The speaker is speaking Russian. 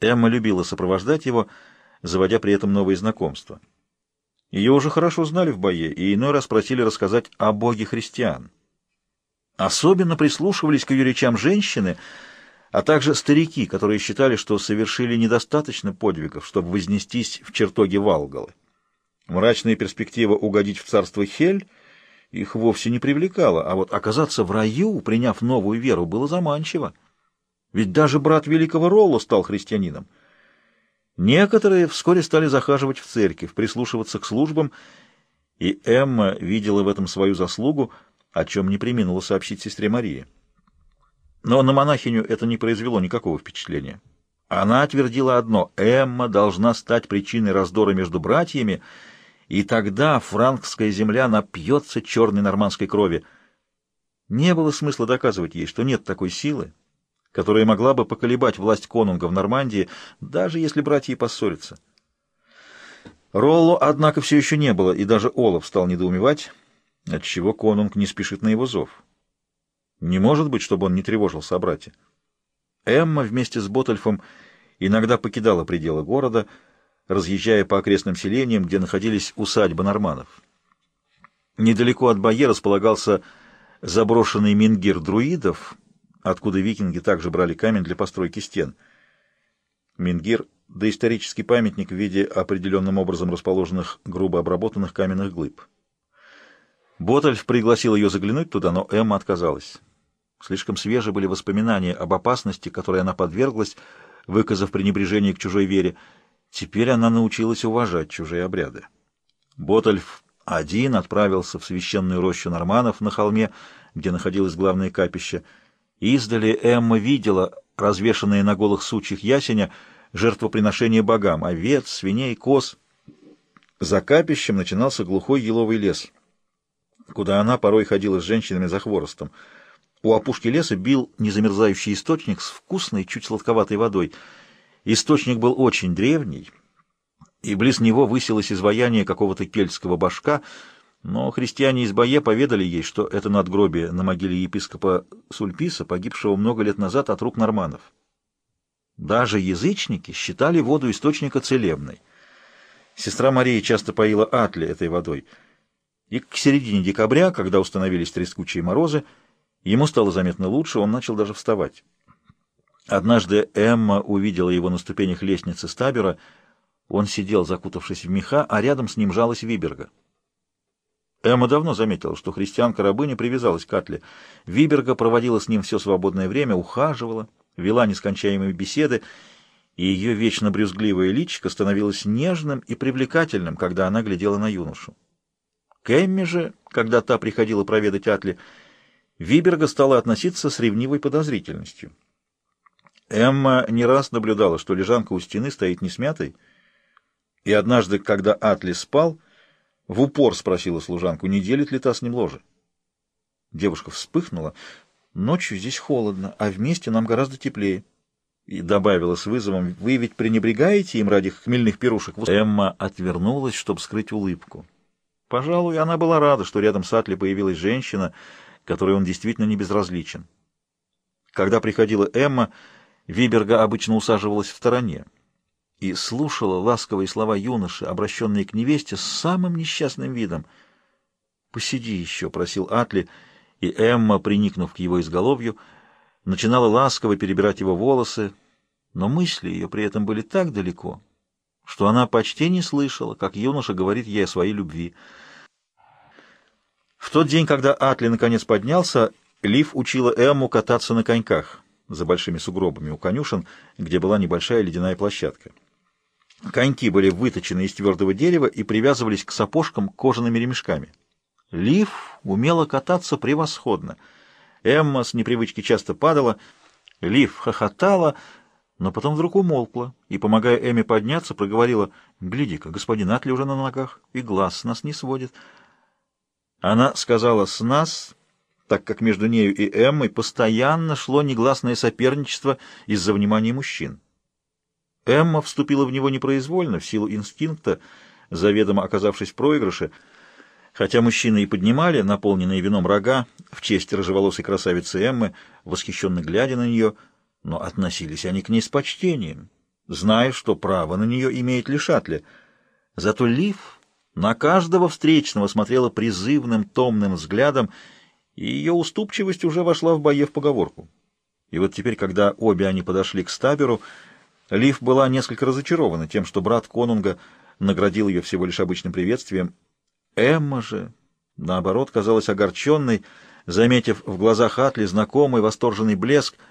Эмма любила сопровождать его, заводя при этом новые знакомства. Ее уже хорошо знали в бое и иной раз просили рассказать о боге христиан. Особенно прислушивались к ее речам женщины, а также старики, которые считали, что совершили недостаточно подвигов, чтобы вознестись в чертоги Валгалы. Мрачная перспектива угодить в царство Хель их вовсе не привлекала, а вот оказаться в раю, приняв новую веру, было заманчиво. Ведь даже брат великого Ролла стал христианином. Некоторые вскоре стали захаживать в церковь, прислушиваться к службам, и Эмма видела в этом свою заслугу, о чем не приминула сообщить сестре Марии. Но на монахиню это не произвело никакого впечатления. Она твердила одно — Эмма должна стать причиной раздора между братьями, и тогда франкская земля напьется черной нормандской крови. Не было смысла доказывать ей, что нет такой силы, которая могла бы поколебать власть конунга в Нормандии, даже если братья поссорятся. Ролло, однако, все еще не было, и даже Олаф стал недоумевать, отчего конунг не спешит на его зов. Не может быть, чтобы он не тревожился о брате. Эмма вместе с Ботальфом иногда покидала пределы города, разъезжая по окрестным селениям, где находились усадьбы норманов. Недалеко от Бае располагался заброшенный мингир друидов, откуда викинги также брали камень для постройки стен. Мингир — доисторический памятник в виде определенным образом расположенных грубо обработанных каменных глыб. Ботальф пригласил ее заглянуть туда, но Эмма отказалась. Слишком свежи были воспоминания об опасности, которой она подверглась, выказав пренебрежение к чужой вере. Теперь она научилась уважать чужие обряды. Ботальф один отправился в священную рощу норманов на холме, где находилось главное капище — Издали Эмма видела развешанные на голых сучьях ясеня жертвоприношения богам, овец, свиней, коз. За капищем начинался глухой еловый лес, куда она порой ходила с женщинами за хворостом. У опушки леса бил незамерзающий источник с вкусной, чуть сладковатой водой. Источник был очень древний, и близ него высилось изваяние какого-то кельтского башка — но христиане из Бае поведали ей, что это надгробие на могиле епископа Сульписа, погибшего много лет назад от рук норманов. Даже язычники считали воду источника целебной. Сестра Мария часто поила Атли этой водой. И к середине декабря, когда установились трескучие морозы, ему стало заметно лучше, он начал даже вставать. Однажды Эмма увидела его на ступенях лестницы Стабера. Он сидел, закутавшись в меха, а рядом с ним жалась Виберга. Эмма давно заметила, что христианка-рабыня привязалась к Атле. Виберга проводила с ним все свободное время, ухаживала, вела нескончаемые беседы, и ее вечно брюзгливое личико становилось нежным и привлекательным, когда она глядела на юношу. К Эмме же, когда та приходила проведать Атли, Виберга стала относиться с ревнивой подозрительностью. Эмма не раз наблюдала, что лежанка у стены стоит несмятой, и однажды, когда Атли спал, в упор спросила служанку, не делит ли та с ним ложе. Девушка вспыхнула. Ночью здесь холодно, а вместе нам гораздо теплее. И добавила с вызовом, вы ведь пренебрегаете им ради хмельных пирушек? Эмма отвернулась, чтобы скрыть улыбку. Пожалуй, она была рада, что рядом с Атли появилась женщина, которой он действительно не безразличен. Когда приходила Эмма, Виберга обычно усаживалась в стороне и слушала ласковые слова юноши, обращенные к невесте, с самым несчастным видом. «Посиди еще», — просил Атли, и Эмма, приникнув к его изголовью, начинала ласково перебирать его волосы, но мысли ее при этом были так далеко, что она почти не слышала, как юноша говорит ей о своей любви. В тот день, когда Атли наконец поднялся, Лив учила Эмму кататься на коньках за большими сугробами у конюшен, где была небольшая ледяная площадка. Коньки были выточены из твердого дерева и привязывались к сапожкам кожаными ремешками. Лив умела кататься превосходно. Эмма с непривычки часто падала. Лив хохотала, но потом вдруг умолкла и, помогая Эмме подняться, проговорила, «Гляди-ка, господин Атли уже на ногах, и глаз с нас не сводит». Она сказала «с нас», так как между нею и Эммой постоянно шло негласное соперничество из-за внимания мужчин. Эмма вступила в него непроизвольно, в силу инстинкта, заведомо оказавшись в проигрыше, хотя мужчины и поднимали наполненные вином рога в честь рыжеволосой красавицы Эммы, восхищенно глядя на нее, но относились они к ней с почтением зная, что право на нее имеет лишь Атли. Зато Лив на каждого встречного смотрела призывным, томным взглядом, и ее уступчивость уже вошла в бое в поговорку. И вот теперь, когда обе они подошли к Стаберу, Лив была несколько разочарована тем, что брат Конунга наградил ее всего лишь обычным приветствием. Эмма же, наоборот, казалась огорченной, заметив в глазах Атли знакомый восторженный блеск —